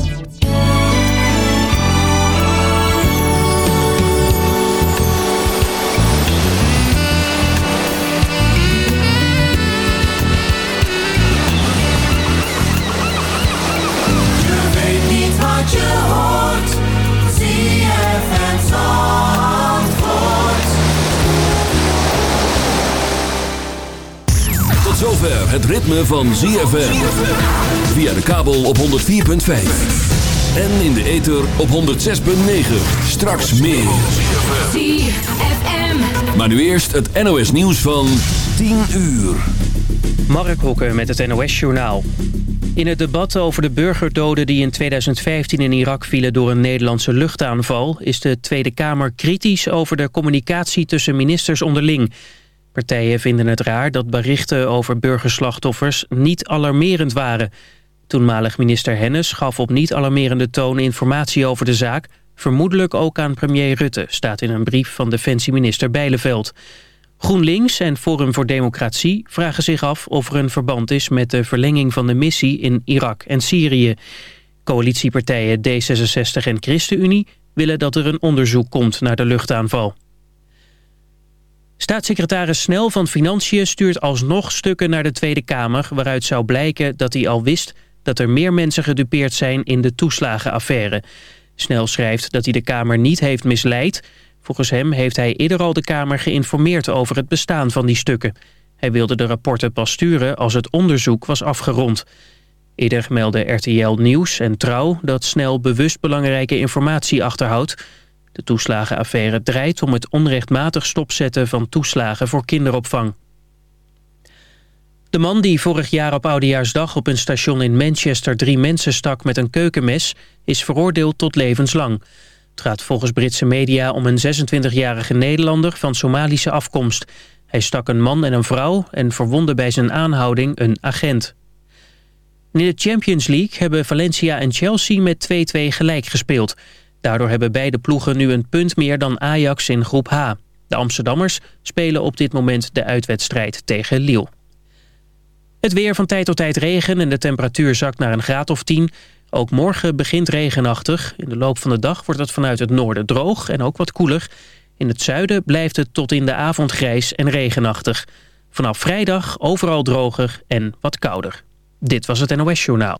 Zover het ritme van ZFM. Via de kabel op 104.5. En in de ether op 106.9. Straks meer. ZFM. Maar nu eerst het NOS nieuws van 10 uur. Mark Hokker met het NOS Journaal. In het debat over de burgerdoden die in 2015 in Irak vielen door een Nederlandse luchtaanval... is de Tweede Kamer kritisch over de communicatie tussen ministers onderling. Partijen vinden het raar dat berichten over burgerslachtoffers niet alarmerend waren. Toenmalig minister Hennis gaf op niet alarmerende toon informatie over de zaak... vermoedelijk ook aan premier Rutte, staat in een brief van defensieminister Bijleveld... GroenLinks en Forum voor Democratie vragen zich af of er een verband is met de verlenging van de missie in Irak en Syrië. Coalitiepartijen D66 en ChristenUnie willen dat er een onderzoek komt naar de luchtaanval. Staatssecretaris Snel van Financiën stuurt alsnog stukken naar de Tweede Kamer... waaruit zou blijken dat hij al wist dat er meer mensen gedupeerd zijn in de toeslagenaffaire. Snel schrijft dat hij de Kamer niet heeft misleid... Volgens hem heeft hij eerder al de Kamer geïnformeerd over het bestaan van die stukken. Hij wilde de rapporten pas sturen als het onderzoek was afgerond. Eerder meldde RTL Nieuws en Trouw dat Snel bewust belangrijke informatie achterhoudt. De toeslagenaffaire draait om het onrechtmatig stopzetten van toeslagen voor kinderopvang. De man die vorig jaar op Oudejaarsdag op een station in Manchester drie mensen stak met een keukenmes is veroordeeld tot levenslang. Het gaat volgens Britse media om een 26-jarige Nederlander van Somalische afkomst. Hij stak een man en een vrouw en verwondde bij zijn aanhouding een agent. In de Champions League hebben Valencia en Chelsea met 2-2 gelijk gespeeld. Daardoor hebben beide ploegen nu een punt meer dan Ajax in groep H. De Amsterdammers spelen op dit moment de uitwedstrijd tegen Lille. Het weer van tijd tot tijd regen en de temperatuur zakt naar een graad of 10... Ook morgen begint regenachtig. In de loop van de dag wordt het vanuit het noorden droog en ook wat koeler. In het zuiden blijft het tot in de avond grijs en regenachtig. Vanaf vrijdag overal droger en wat kouder. Dit was het NOS Journaal.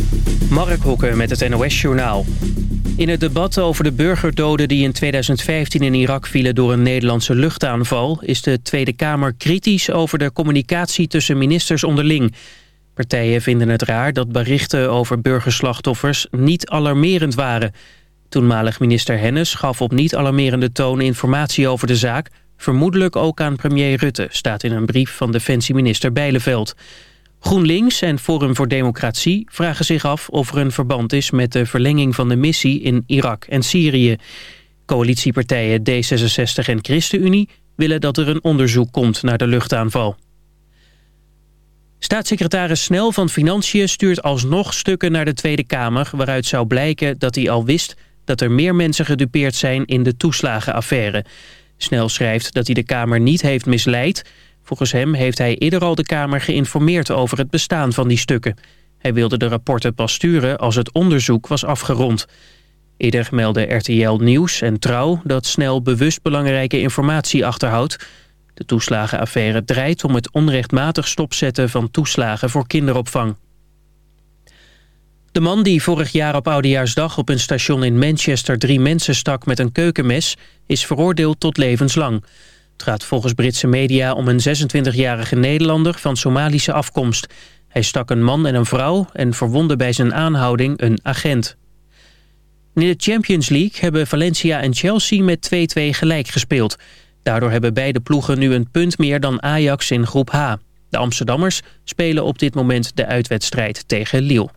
Mark Hokker met het NOS Journaal. In het debat over de burgerdoden die in 2015 in Irak vielen door een Nederlandse luchtaanval... is de Tweede Kamer kritisch over de communicatie tussen ministers onderling. Partijen vinden het raar dat berichten over burgerslachtoffers niet alarmerend waren. Toenmalig minister Hennis gaf op niet alarmerende toon informatie over de zaak... Vermoedelijk ook aan premier Rutte, staat in een brief van defensieminister Bijleveld. GroenLinks en Forum voor Democratie vragen zich af of er een verband is met de verlenging van de missie in Irak en Syrië. Coalitiepartijen D66 en ChristenUnie willen dat er een onderzoek komt naar de luchtaanval. Staatssecretaris Snel van Financiën stuurt alsnog stukken naar de Tweede Kamer... waaruit zou blijken dat hij al wist dat er meer mensen gedupeerd zijn in de toeslagenaffaire. Snel schrijft dat hij de Kamer niet heeft misleid. Volgens hem heeft hij eerder al de Kamer geïnformeerd over het bestaan van die stukken. Hij wilde de rapporten pas sturen als het onderzoek was afgerond. Eerder meldde RTL Nieuws en Trouw dat Snel bewust belangrijke informatie achterhoudt... De toeslagenaffaire draait om het onrechtmatig stopzetten van toeslagen voor kinderopvang. De man die vorig jaar op Oudejaarsdag op een station in Manchester drie mensen stak met een keukenmes is veroordeeld tot levenslang. Het gaat volgens Britse media om een 26-jarige Nederlander van Somalische afkomst. Hij stak een man en een vrouw en verwonde bij zijn aanhouding een agent. In de Champions League hebben Valencia en Chelsea met 2-2 gelijk gespeeld. Daardoor hebben beide ploegen nu een punt meer dan Ajax in groep H. De Amsterdammers spelen op dit moment de uitwedstrijd tegen Lille.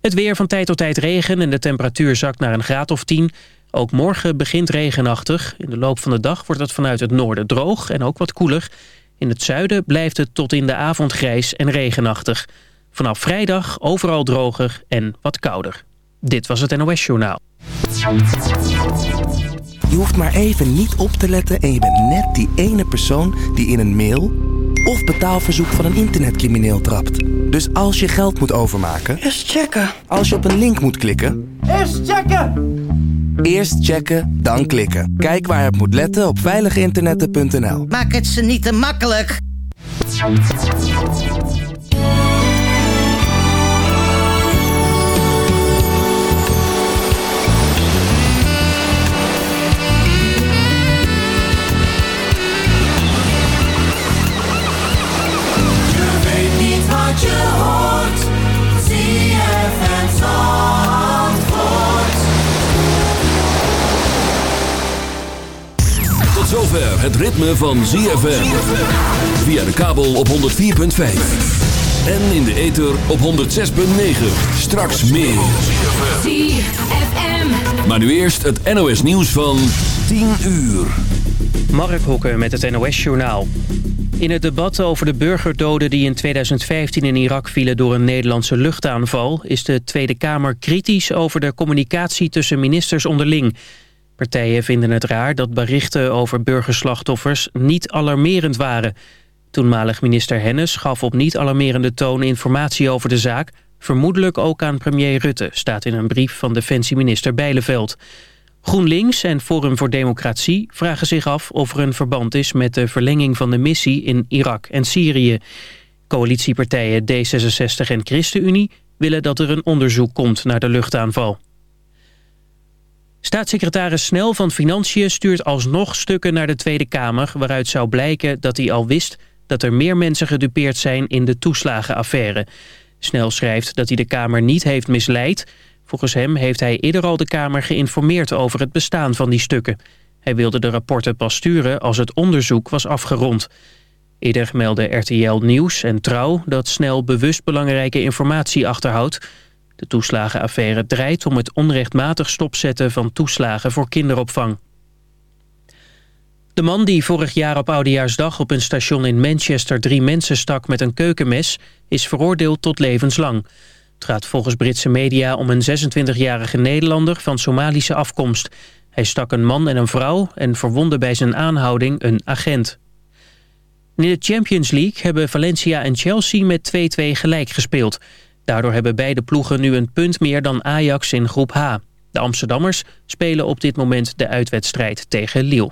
Het weer van tijd tot tijd regen en de temperatuur zakt naar een graad of 10. Ook morgen begint regenachtig. In de loop van de dag wordt het vanuit het noorden droog en ook wat koeler. In het zuiden blijft het tot in de avond grijs en regenachtig. Vanaf vrijdag overal droger en wat kouder. Dit was het NOS Journaal. Je hoeft maar even niet op te letten en je bent net die ene persoon die in een mail of betaalverzoek van een internetcrimineel trapt. Dus als je geld moet overmaken, Eerst checken. als je op een link moet klikken, Eerst checken. Eerst checken, dan klikken. Kijk waar op moet letten op veiliginternetten.nl. Maak het ze niet te makkelijk. Ritme van ZFM. Via de kabel op 104.5. En in de ether op 106.9. Straks meer. ZFM. Maar nu eerst het NOS nieuws van 10 uur. Mark Hokker met het NOS Journaal. In het debat over de burgerdoden die in 2015 in Irak vielen door een Nederlandse luchtaanval... is de Tweede Kamer kritisch over de communicatie tussen ministers onderling. Partijen vinden het raar dat berichten over burgerslachtoffers niet alarmerend waren. Toenmalig minister Hennis gaf op niet alarmerende toon informatie over de zaak... vermoedelijk ook aan premier Rutte, staat in een brief van defensieminister Bijleveld... GroenLinks en Forum voor Democratie vragen zich af of er een verband is met de verlenging van de missie in Irak en Syrië. Coalitiepartijen D66 en ChristenUnie willen dat er een onderzoek komt naar de luchtaanval. Staatssecretaris Snel van Financiën stuurt alsnog stukken naar de Tweede Kamer... waaruit zou blijken dat hij al wist dat er meer mensen gedupeerd zijn in de toeslagenaffaire. Snel schrijft dat hij de Kamer niet heeft misleid... Volgens hem heeft hij eerder al de Kamer geïnformeerd over het bestaan van die stukken. Hij wilde de rapporten pas sturen als het onderzoek was afgerond. Eerder meldde RTL Nieuws en Trouw dat Snel bewust belangrijke informatie achterhoudt. De toeslagenaffaire draait om het onrechtmatig stopzetten van toeslagen voor kinderopvang. De man die vorig jaar op Oudejaarsdag op een station in Manchester drie mensen stak met een keukenmes is veroordeeld tot levenslang. Het gaat volgens Britse media om een 26-jarige Nederlander van Somalische afkomst. Hij stak een man en een vrouw en verwonde bij zijn aanhouding een agent. In de Champions League hebben Valencia en Chelsea met 2-2 gelijk gespeeld. Daardoor hebben beide ploegen nu een punt meer dan Ajax in groep H. De Amsterdammers spelen op dit moment de uitwedstrijd tegen Lille.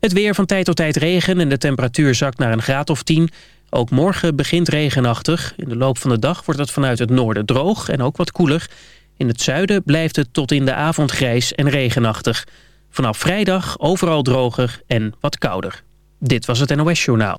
Het weer van tijd tot tijd regen en de temperatuur zakt naar een graad of 10... Ook morgen begint regenachtig. In de loop van de dag wordt het vanuit het noorden droog en ook wat koeler. In het zuiden blijft het tot in de avond grijs en regenachtig. Vanaf vrijdag overal droger en wat kouder. Dit was het NOS Journaal.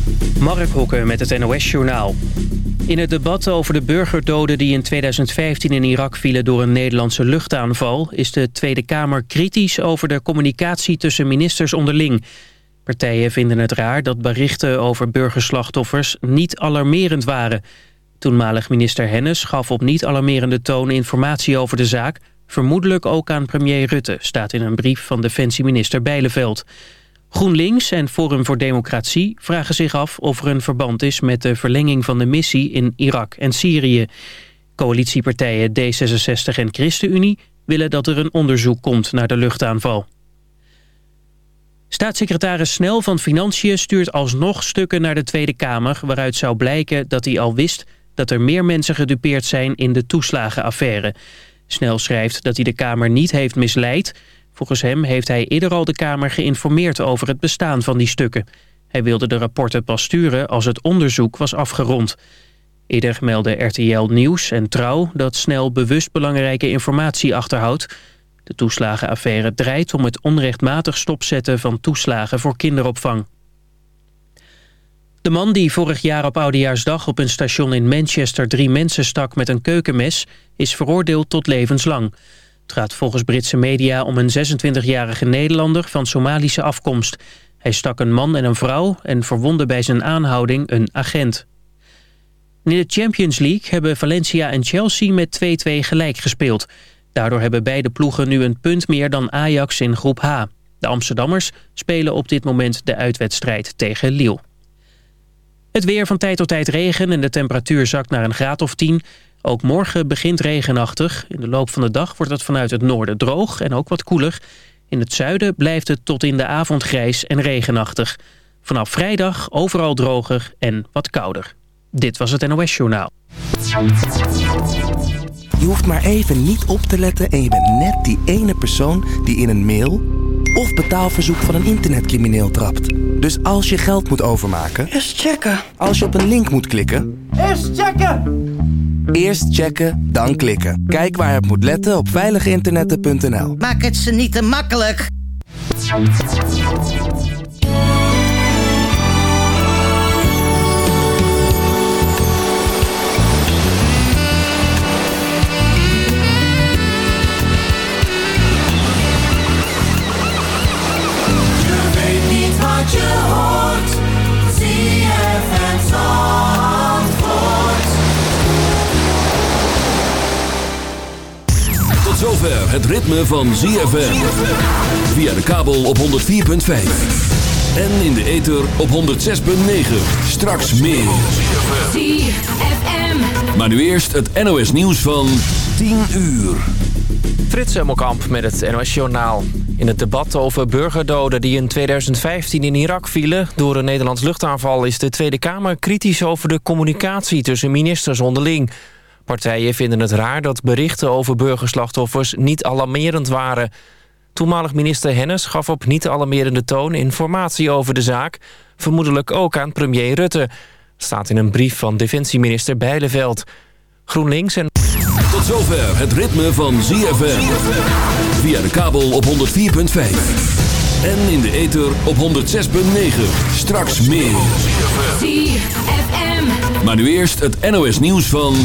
Mark Hokker met het NOS-journaal. In het debat over de burgerdoden die in 2015 in Irak vielen door een Nederlandse luchtaanval... is de Tweede Kamer kritisch over de communicatie tussen ministers onderling. Partijen vinden het raar dat berichten over burgerslachtoffers niet alarmerend waren. Toenmalig minister Hennis gaf op niet alarmerende toon informatie over de zaak... vermoedelijk ook aan premier Rutte, staat in een brief van defensieminister Bijleveld... GroenLinks en Forum voor Democratie vragen zich af of er een verband is met de verlenging van de missie in Irak en Syrië. Coalitiepartijen D66 en ChristenUnie willen dat er een onderzoek komt naar de luchtaanval. Staatssecretaris Snel van Financiën stuurt alsnog stukken naar de Tweede Kamer... waaruit zou blijken dat hij al wist dat er meer mensen gedupeerd zijn in de toeslagenaffaire. Snel schrijft dat hij de Kamer niet heeft misleid... Volgens hem heeft hij eerder al de Kamer geïnformeerd over het bestaan van die stukken. Hij wilde de rapporten pas sturen als het onderzoek was afgerond. Eerder meldde RTL Nieuws en Trouw dat Snel bewust belangrijke informatie achterhoudt. De toeslagenaffaire draait om het onrechtmatig stopzetten van toeslagen voor kinderopvang. De man die vorig jaar op Oudejaarsdag op een station in Manchester drie mensen stak met een keukenmes is veroordeeld tot levenslang. Het gaat volgens Britse media om een 26-jarige Nederlander van Somalische afkomst. Hij stak een man en een vrouw en verwondde bij zijn aanhouding een agent. In de Champions League hebben Valencia en Chelsea met 2-2 gelijk gespeeld. Daardoor hebben beide ploegen nu een punt meer dan Ajax in groep H. De Amsterdammers spelen op dit moment de uitwedstrijd tegen Lille. Het weer van tijd tot tijd regen en de temperatuur zakt naar een graad of 10... Ook morgen begint regenachtig. In de loop van de dag wordt het vanuit het noorden droog en ook wat koeler. In het zuiden blijft het tot in de avond grijs en regenachtig. Vanaf vrijdag overal droger en wat kouder. Dit was het NOS Journaal. Je hoeft maar even niet op te letten en je bent net die ene persoon die in een mail of betaalverzoek van een internetcrimineel trapt. Dus als je geld moet overmaken, Eerst checken. als je op een link moet klikken, Eerst checken. Eerst checken, dan klikken. Kijk waar je op moet letten op veiliginternetten.nl. Maak het ze niet te makkelijk. Je weet niet wat je hoort. ZFM Zandvoort. Zover het ritme van ZFM. Via de kabel op 104.5. En in de ether op 106.9. Straks meer. ZFM. Maar nu eerst het NOS nieuws van 10 uur. Frits Hemmelkamp met het NOS Journaal. In het debat over burgerdoden die in 2015 in Irak vielen... door een Nederlands luchtaanval is de Tweede Kamer kritisch over de communicatie tussen ministers onderling. Partijen vinden het raar dat berichten over burgerslachtoffers niet alarmerend waren. Toenmalig minister Hennis gaf op niet alarmerende toon informatie over de zaak... vermoedelijk ook aan premier Rutte. Staat in een brief van defensieminister Bijleveld. GroenLinks en Tot zover het ritme van ZFM. Via de kabel op 104.5. En in de ether op 106.9. Straks meer. ZFM. Maar nu eerst het NOS nieuws van...